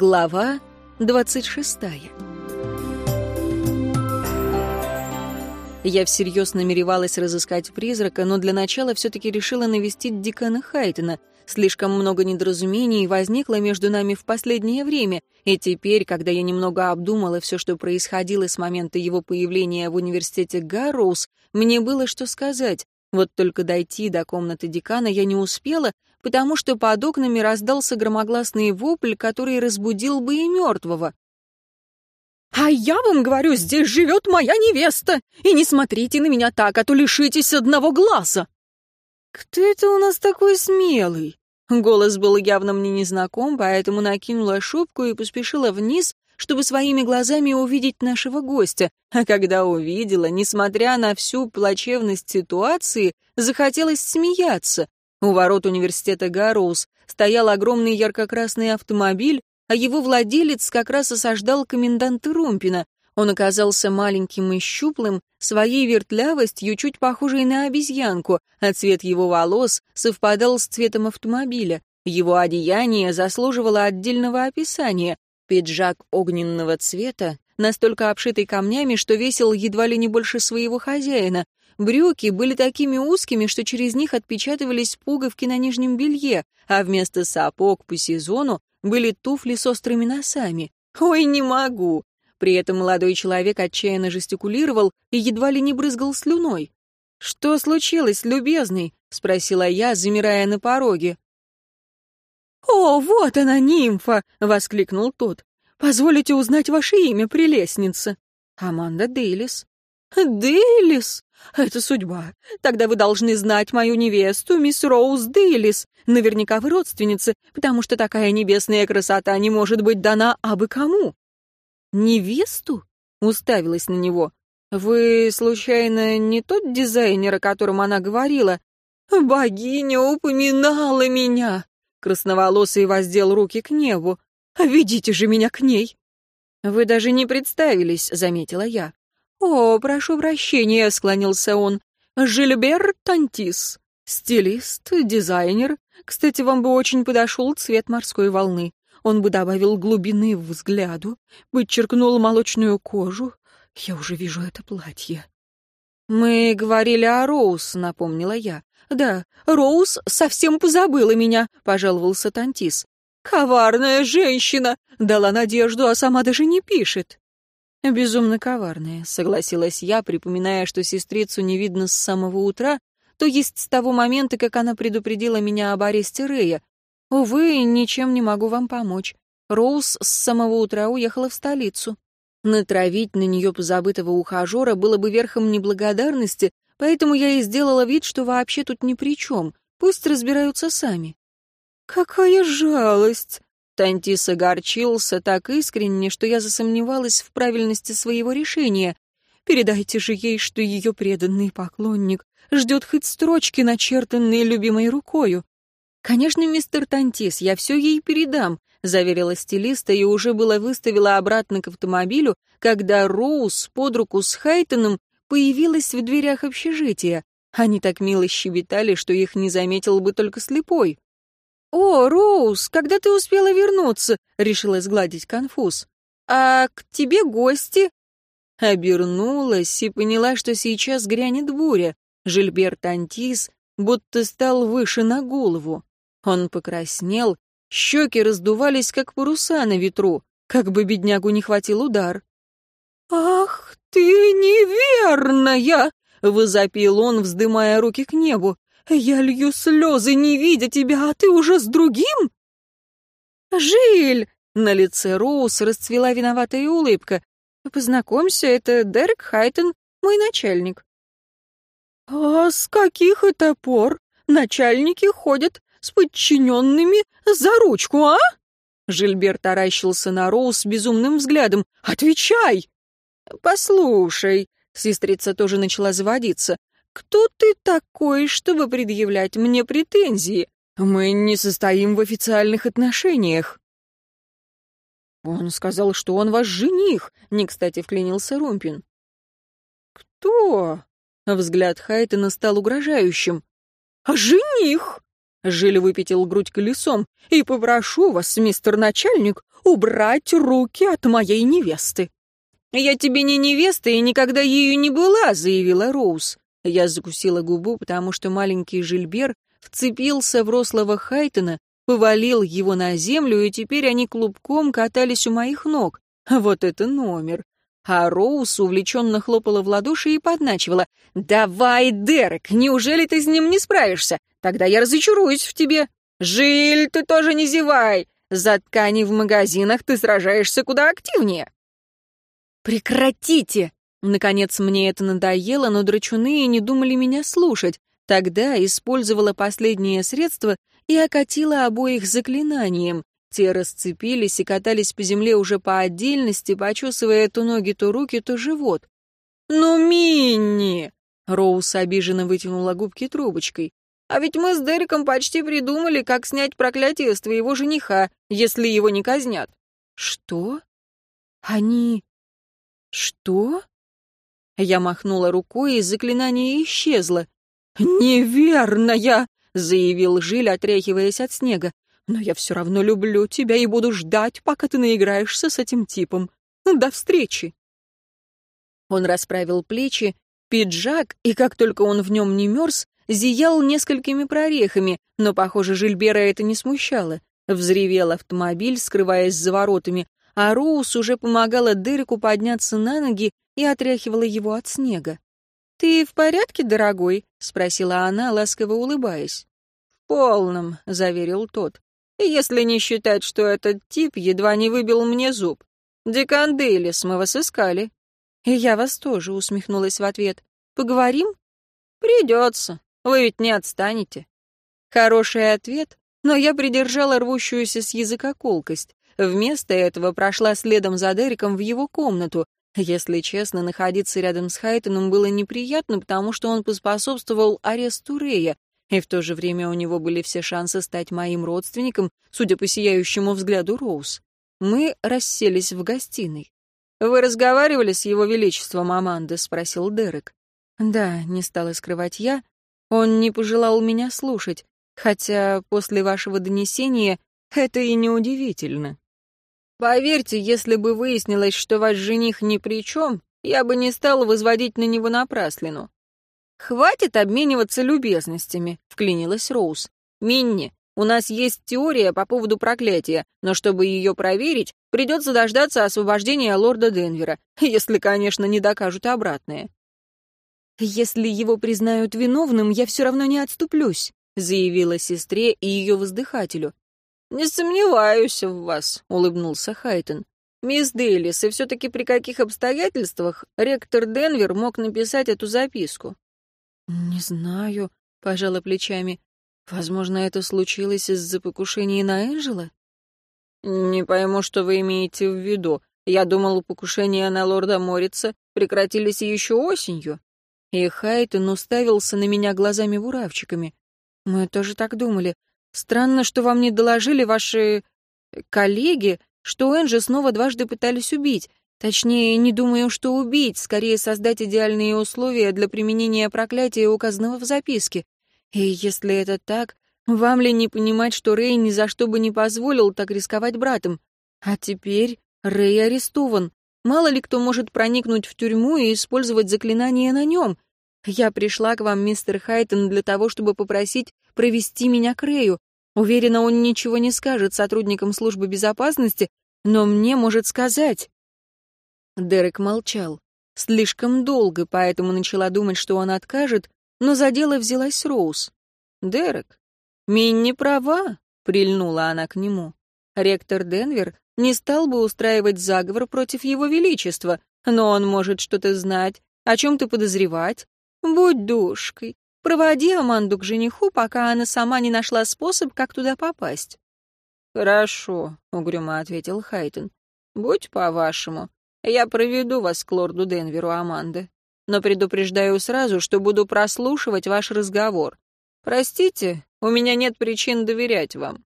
Глава двадцать шестая. Я всерьез намеревалась разыскать призрака, но для начала все-таки решила навестить декана Хайтона. Слишком много недоразумений возникло между нами в последнее время, и теперь, когда я немного обдумала все, что происходило с момента его появления в университете Гарроуз, мне было что сказать. Вот только дойти до комнаты декана я не успела, потому что под окнами раздался громогласный вопль, который разбудил бы и мертвого. «А я вам говорю, здесь живет моя невеста, и не смотрите на меня так, а то лишитесь одного глаза!» «Кто это у нас такой смелый?» Голос был явно мне незнаком, поэтому накинула шубку и поспешила вниз, чтобы своими глазами увидеть нашего гостя, а когда увидела, несмотря на всю плачевность ситуации, захотелось смеяться. У ворот университета Гарроуз стоял огромный ярко-красный автомобиль, а его владелец как раз осаждал коменданта Румпина. Он оказался маленьким и щуплым, своей вертлявостью чуть похожей на обезьянку, а цвет его волос совпадал с цветом автомобиля. Его одеяние заслуживало отдельного описания. Пиджак огненного цвета, настолько обшитый камнями, что весил едва ли не больше своего хозяина, Брюки были такими узкими, что через них отпечатывались пуговки на нижнем белье, а вместо сапог по сезону были туфли с острыми носами. «Ой, не могу!» При этом молодой человек отчаянно жестикулировал и едва ли не брызгал слюной. «Что случилось, любезный?» — спросила я, замирая на пороге. «О, вот она, нимфа!» — воскликнул тот. «Позволите узнать ваше имя, прелестница?» «Аманда Дейлис». «Дейлис? Это судьба. Тогда вы должны знать мою невесту, мисс Роуз Дейлис. Наверняка вы родственницы, потому что такая небесная красота не может быть дана абы кому». «Невесту?» — уставилась на него. «Вы, случайно, не тот дизайнер, о котором она говорила?» «Богиня упоминала меня!» Красноволосый воздел руки к небу. «Ведите же меня к ней!» «Вы даже не представились», — заметила я. «О, прошу прощения», — склонился он. «Жильбер Тантис, стилист, дизайнер. Кстати, вам бы очень подошел цвет морской волны. Он бы добавил глубины в взгляду, подчеркнул молочную кожу. Я уже вижу это платье». «Мы говорили о Роуз», — напомнила я. «Да, Роуз совсем позабыла меня», — пожаловался Тантис. «Коварная женщина! Дала надежду, а сама даже не пишет». «Безумно коварная», — согласилась я, припоминая, что сестрицу не видно с самого утра, то есть с того момента, как она предупредила меня об аресте Рэя. Увы, ничем не могу вам помочь. Роуз с самого утра уехала в столицу. Натравить на нее позабытого ухажера было бы верхом неблагодарности, поэтому я и сделала вид, что вообще тут ни при чем. Пусть разбираются сами. «Какая жалость!» Тантис огорчился так искренне, что я засомневалась в правильности своего решения. Передайте же ей, что ее преданный поклонник ждет хоть строчки, начертанные любимой рукою. «Конечно, мистер Тантис, я все ей передам», — заверила стилиста и уже было выставила обратно к автомобилю, когда Роуз под руку с Хайтоном появилась в дверях общежития. Они так мило щебетали, что их не заметил бы только слепой. «О, Роуз, когда ты успела вернуться?» — решила сгладить конфуз. «А к тебе гости?» Обернулась и поняла, что сейчас грянет буря. Жильберт Антис будто стал выше на голову. Он покраснел, щеки раздувались, как паруса на ветру, как бы беднягу не хватил удар. «Ах ты неверная!» — возопил он, вздымая руки к небу. Я лью слезы, не видя тебя, а ты уже с другим? Жиль! На лице Роуз расцвела виноватая улыбка. Познакомься, это Дерек Хайтон, мой начальник. А с каких это пор начальники ходят с подчиненными за ручку, а? Жильбер таращился на Роуз безумным взглядом. «Отвечай!» «Послушай», — сестрица тоже начала заводиться, кто ты такой, чтобы предъявлять мне претензии? Мы не состоим в официальных отношениях. Он сказал, что он ваш жених, не кстати вклинился Румпин. Кто? Взгляд Хайтона стал угрожающим. «Жених!» Жиль выпятил грудь колесом. «И попрошу вас, мистер начальник, убрать руки от моей невесты». «Я тебе не невеста и никогда ею не была», — заявила Роуз. Я закусила губу, потому что маленький Жильбер вцепился в рослого Хайтона, повалил его на землю, и теперь они клубком катались у моих ног. Вот это номер. А Роуз увлеченно хлопала в ладоши и подначивала. «Давай, Дерек, неужели ты с ним не справишься? Тогда я разочаруюсь в тебе. Жиль, ты тоже не зевай. За ткани в магазинах ты сражаешься куда активнее». «Прекратите!» Наконец мне это надоело, но драчуны не думали меня слушать. Тогда использовала последнее средство и окатила обоих заклинанием. Те расцепились и катались по земле уже по отдельности, почесывая то ноги, то руки, то живот. «Ну, Минни!» Роуз обиженно вытянула губки трубочкой. «А ведь мы с Дереком почти придумали, как снять проклятие с твоего жениха, если его не казнят». «Что? Они... что?» Я махнула рукой, и заклинание исчезло. «Неверная!» — заявил Жиль, отряхиваясь от снега. «Но я все равно люблю тебя и буду ждать, пока ты наиграешься с этим типом. До встречи!» Он расправил плечи, пиджак, и как только он в нем не мерз, зиял несколькими прорехами, но, похоже, Жильбера это не смущало. Взревел автомобиль, скрываясь за воротами, а Роуз уже помогала Дереку подняться на ноги и отряхивала его от снега. «Ты в порядке, дорогой?» — спросила она, ласково улыбаясь. «В полном», — заверил тот. «Если не считать, что этот тип едва не выбил мне зуб. Декан Дейлис, мы вас искали». «И я вас тоже», — усмехнулась в ответ. «Поговорим?» «Придется. Вы ведь не отстанете». Хороший ответ, но я придержала рвущуюся с языка колкость. Вместо этого прошла следом за Дереком в его комнату, если честно, находиться рядом с Хайтоном было неприятно, потому что он поспособствовал аресту Рея, и в то же время у него были все шансы стать моим родственником, судя по сияющему взгляду Роуз. Мы расселись в гостиной. «Вы разговаривали с его величеством, Аманда?» — спросил Дерек. «Да», — не стала скрывать я. Он не пожелал меня слушать, хотя после вашего донесения это и неудивительно. Поверьте, если бы выяснилось, что ваш жених ни при чем, я бы не стала возводить на него напраслину. «Хватит обмениваться любезностями», — вклинилась Роуз. «Минни, у нас есть теория по поводу проклятия, но чтобы ее проверить, придется дождаться освобождения лорда Денвера, если, конечно, не докажут обратное». «Если его признают виновным, я все равно не отступлюсь», — заявила сестре и ее воздыхателю. «Не сомневаюсь в вас», — улыбнулся Хайтон. «Мисс Дейлис, и все-таки при каких обстоятельствах ректор Денвер мог написать эту записку?» «Не знаю», — пожала плечами. «Возможно, это случилось из-за покушения на Энджела?» «Не пойму, что вы имеете в виду. Я думал, покушения на лорда Морица прекратились еще осенью». И Хайтон уставился на меня глазами-буравчиками. «Мы тоже так думали. Странно, что вам не доложили ваши... коллеги, что Энджи снова дважды пытались убить. Точнее, не думаю, что убить, скорее создать идеальные условия для применения проклятия, указанного в записке. И если это так, вам ли не понимать, что Рэй ни за что бы не позволил так рисковать братом? А теперь Рэй арестован. Мало ли кто может проникнуть в тюрьму и использовать заклинание на нем. Я пришла к вам, мистер Хайтон, для того, чтобы попросить провести меня к Рэю. Уверена, он ничего не скажет сотрудникам службы безопасности, но мне может сказать. Дерек молчал. Слишком долго, поэтому начала думать, что он откажет, но за дело взялась Роуз. «Дерек, Минни права», — прильнула она к нему. Ректор Денвер не стал бы устраивать заговор против его величества, но он может что-то знать, о чем-то подозревать. Будь душкой, Проводи Аманду к жениху, пока она сама не нашла способ, как туда попасть». «Хорошо», — угрюмо ответил Хайтон. «Будь по-вашему. Я проведу вас к лорду Денверу, Аманда. Но предупреждаю сразу, что буду прослушивать ваш разговор. Простите, у меня нет причин доверять вам».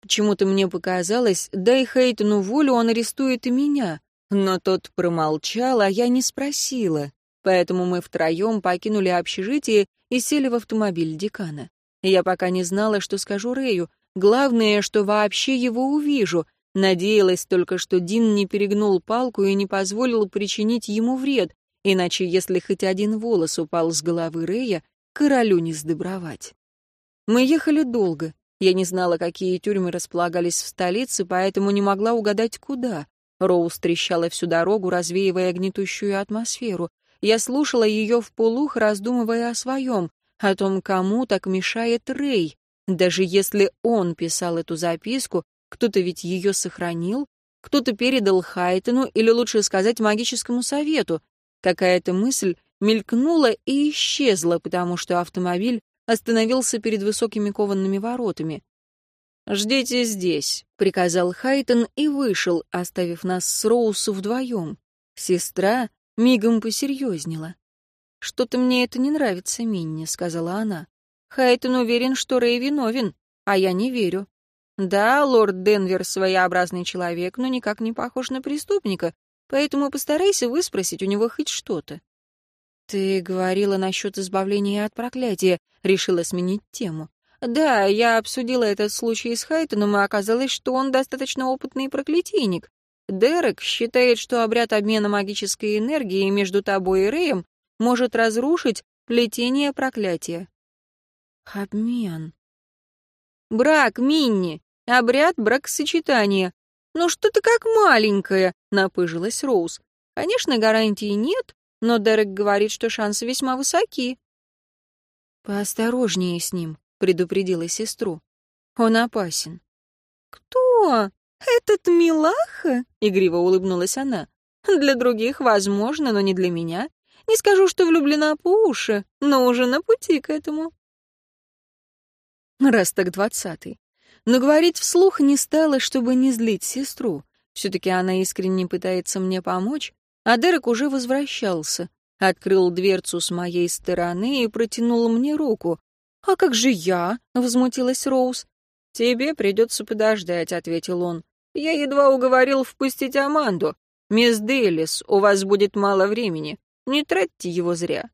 Почему-то мне показалось, дай Хейтону волю, он арестует и меня. Но тот промолчал, а я не спросила поэтому мы втроем покинули общежитие и сели в автомобиль декана. Я пока не знала, что скажу Рэю. Главное, что вообще его увижу. Надеялась только, что Дин не перегнул палку и не позволил причинить ему вред, иначе если хоть один волос упал с головы Рэя, королю не сдобровать. Мы ехали долго. Я не знала, какие тюрьмы располагались в столице, поэтому не могла угадать, куда. Роуз трещала всю дорогу, развеивая гнетущую атмосферу. Я слушала ее в полух, раздумывая о своем, о том, кому так мешает Рэй. Даже если он писал эту записку, кто-то ведь ее сохранил, кто-то передал Хайтону, или лучше сказать, магическому совету. Какая-то мысль мелькнула и исчезла, потому что автомобиль остановился перед высокими кованными воротами. «Ждите здесь», — приказал Хайтон и вышел, оставив нас с Роусу вдвоем. Сестра мигом посерьезнела. «Что-то мне это не нравится, Минни», — сказала она. «Хайтон уверен, что Рэй виновен, а я не верю. Да, лорд Денвер своеобразный человек, но никак не похож на преступника, поэтому постарайся выспросить у него хоть что-то». «Ты говорила насчет избавления от проклятия», — решила сменить тему. «Да, я обсудила этот случай с Хайтоном, и оказалось, что он достаточно опытный проклятийник. Дерек считает, что обряд обмена магической энергией между тобой и Рэем может разрушить плетение проклятия. Обмен. Брак, Минни. Обряд бракосочетания. Ну что ты как маленькая, напыжилась Роуз. Конечно, гарантий нет, но Дерек говорит, что шансы весьма высоки. Поосторожнее с ним, предупредила сестру. Он опасен. Кто? Этот милаха? Игриво улыбнулась она. Для других возможно, но не для меня. Не скажу, что влюблена по уши, но уже на пути к этому. Раз так двадцатый. Но говорить вслух не стала, чтобы не злить сестру. Все-таки она искренне пытается мне помочь, а Дерек уже возвращался. Открыл дверцу с моей стороны и протянул мне руку. «А как же я?» — возмутилась Роуз. «Тебе придется подождать», — ответил он. «Я едва уговорил впустить Аманду. Мисс Дейлис, у вас будет мало времени. Не тратьте его зря.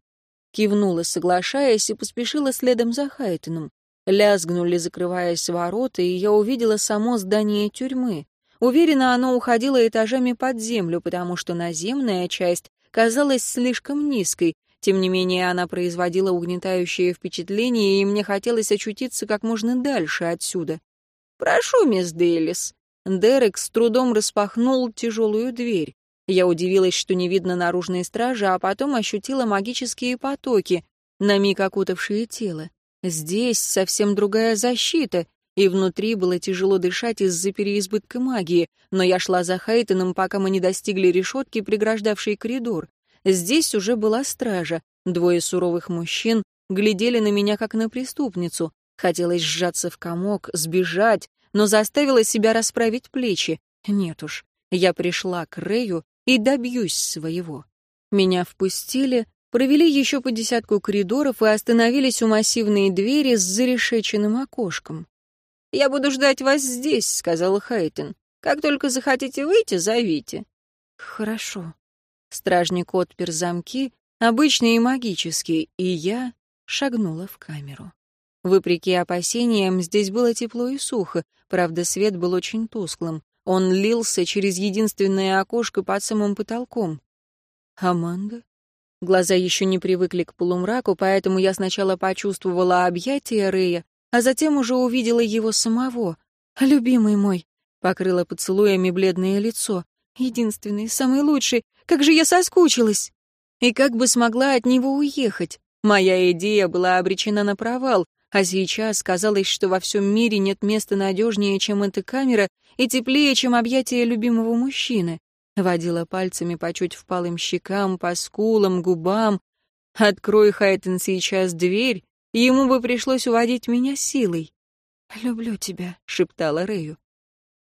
Кивнула, соглашаясь, и поспешила следом за Хайтоном. Лязгнули, закрываясь ворота, и я увидела само здание тюрьмы. Уверена, оно уходило этажами под землю, потому что наземная часть казалась слишком низкой. Тем не менее, она производила угнетающее впечатление, и мне хотелось очутиться как можно дальше отсюда. «Прошу, мисс Дейлис». Дерек с трудом распахнул тяжелую дверь. Я удивилась, что не видно наружной стражи, а потом ощутила магические потоки, на миг окутавшие тело. Здесь совсем другая защита, и внутри было тяжело дышать из-за переизбытка магии, но я шла за Хайтоном, пока мы не достигли решетки, преграждавшей коридор. Здесь уже была стража. Двое суровых мужчин глядели на меня, как на преступницу. Хотелось сжаться в комок, сбежать, но заставила себя расправить плечи. Нет уж, я пришла к Рэю и добьюсь своего. Меня впустили, провели еще по десятку коридоров и остановились у массивной двери с зарешеченным окошком. «Я буду ждать вас здесь», — сказал Хайтон. «Как только захотите выйти, зовите». «Хорошо». Стражник отпер замки, обычные и магические, и я шагнула в камеру. Вопреки опасениям, здесь было тепло и сухо, правда, свет был очень тусклым. Он лился через единственное окошко под самым потолком. «Аманда?» Глаза еще не привыкли к полумраку, поэтому я сначала почувствовала объятия Рэя, а затем уже увидела его самого. «Любимый мой!» — покрыла поцелуями бледное лицо. «Единственный, самый лучший! Как же я соскучилась!» И как бы смогла от него уехать? Моя идея была обречена на провал, а сейчас казалось, что во всем мире нет места надежнее, чем эта камера, и теплее, чем объятие любимого мужчины. Водила пальцами по чуть впалым щекам, по скулам, губам. Открой, Хайтон, сейчас дверь, ему бы пришлось уводить меня силой. «Люблю тебя», — шептала Рэю.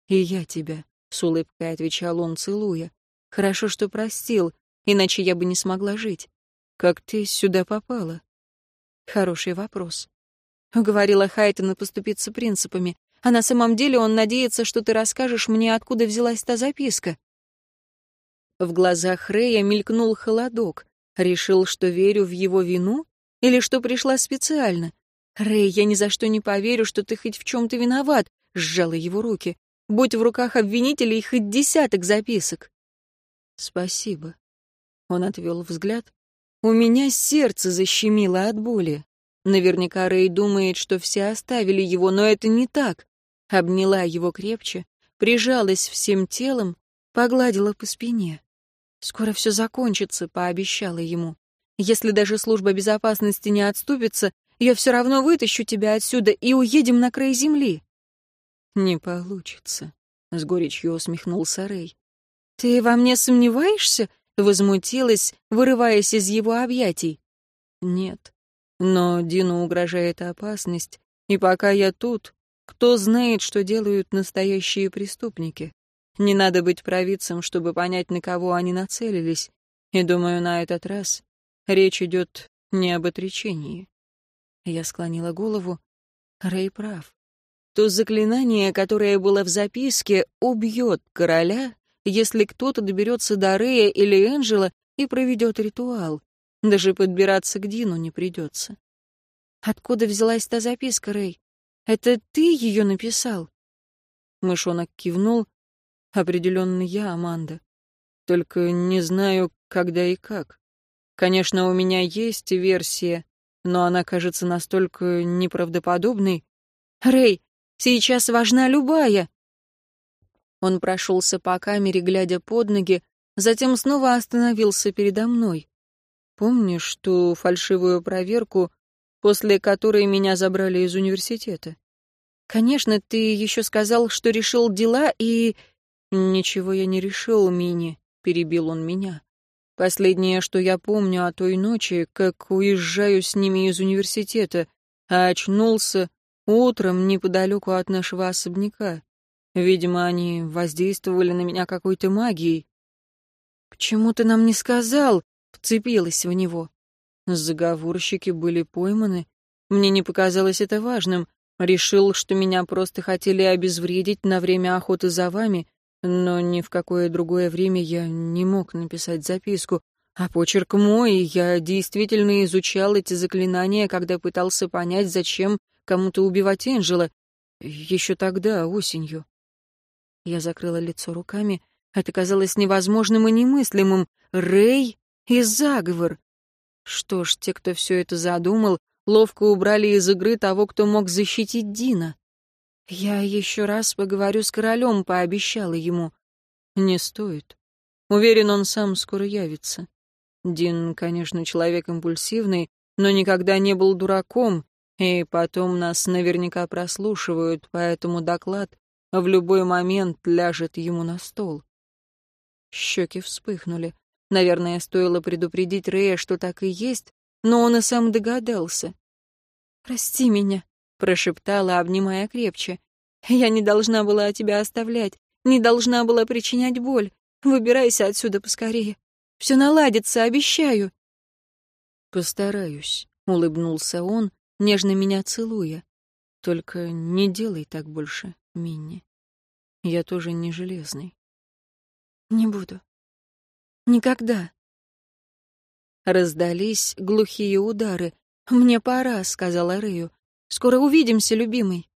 «И я тебя», — с улыбкой отвечал он, целуя. «Хорошо, что простил, иначе я бы не смогла жить. Как ты сюда попала?» Хороший вопрос. Уговорила Хайтона поступиться принципами. А на самом деле он надеется, что ты расскажешь мне, откуда взялась та записка. В глазах Рэя мелькнул холодок. Решил, что верю в его вину? Или что пришла специально? «Рэй, я ни за что не поверю, что ты хоть в чем-то виноват», — сжала его руки. «Будь в руках обвинителей хоть десяток записок». «Спасибо». Он отвел взгляд. «У меня сердце защемило от боли. Наверняка Рэй думает, что все оставили его, но это не так. Обняла его крепче, прижалась всем телом, погладила по спине. «Скоро все закончится», — пообещала ему. «Если даже служба безопасности не отступится, я все равно вытащу тебя отсюда и уедем на край земли». «Не получится», — с горечью усмехнулся Рэй. «Ты во мне сомневаешься?» — возмутилась, вырываясь из его объятий. «Нет. Но Дину угрожает опасность, и пока я тут, кто знает, что делают настоящие преступники. Не надо быть провидцем, чтобы понять, на кого они нацелились. И думаю, на этот раз речь идет не об отречении. Я склонила голову. Рэй прав. То заклинание, которое было в записке, убьет короля, если кто-то доберется до Рэя или Энджела и проведет ритуал. Даже подбираться к Дину не придется. Откуда взялась та записка, Рэй? Это ты ее написал? Мышонок кивнул, Определенно я, Аманда. Только не знаю, когда и как. Конечно, у меня есть версия, но она кажется настолько неправдоподобной. Рэй, сейчас важна любая. Он прошелся по камере, глядя под ноги, затем снова остановился передо мной. Помнишь ту фальшивую проверку, после которой меня забрали из университета? Конечно, ты еще сказал, что решил дела и... «Ничего я не решил, Мини», — перебил он меня. «Последнее, что я помню о той ночи, как уезжаю с ними из университета, а очнулся утром неподалеку от нашего особняка. Видимо, они воздействовали на меня какой-то магией». «Почему ты нам не сказал?» — вцепилась в него. Заговорщики были пойманы. Мне не показалось это важным. Решил, что меня просто хотели обезвредить на время охоты за вами, но ни в какое другое время я не мог написать записку. А почерк мой, я действительно изучал эти заклинания, когда пытался понять, зачем кому-то убивать Энджела. Еще тогда, осенью. Я закрыла лицо руками. Это казалось невозможным и немыслимым. Рэй и заговор. Что ж, те, кто все это задумал, ловко убрали из игры того, кто мог защитить Дина. «Я еще раз поговорю с королем», — пообещала ему. «Не стоит. Уверен, он сам скоро явится. Дин, конечно, человек импульсивный, но никогда не был дураком, и потом нас наверняка прослушивают, поэтому доклад в любой момент ляжет ему на стол». Щеки вспыхнули. Наверное, стоило предупредить Рея, что так и есть, но он и сам догадался. «Прости меня», прошептала, обнимая крепче. «Я не должна была тебя оставлять, не должна была причинять боль. Выбирайся отсюда поскорее. Все наладится, обещаю». «Постараюсь», — улыбнулся он, нежно меня целуя. «Только не делай так больше, Минни. Я тоже не железный». «Не буду. Никогда». Раздались глухие удары. «Мне пора», — сказала Рэю. Скоро увидимся, любимый».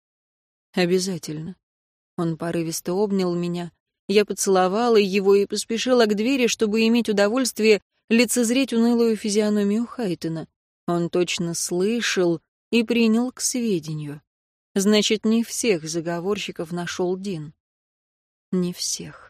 «Обязательно». Он порывисто обнял меня. Я поцеловала его и поспешила к двери, чтобы иметь удовольствие лицезреть унылую физиономию Хайтона. Он точно слышал и принял к сведению. Значит, не всех заговорщиков нашел Дин. Не всех.